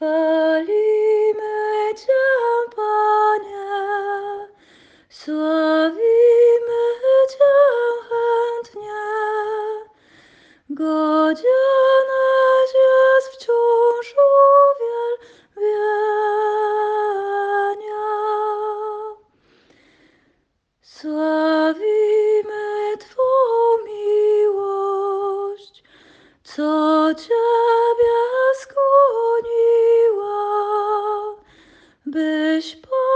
Chwalimy Cię, Panie, sławimy Cię chętnie. Godzieneś jest wciąż uwielbienia. Sławimy Twą miłość, co Ciebie Bespo.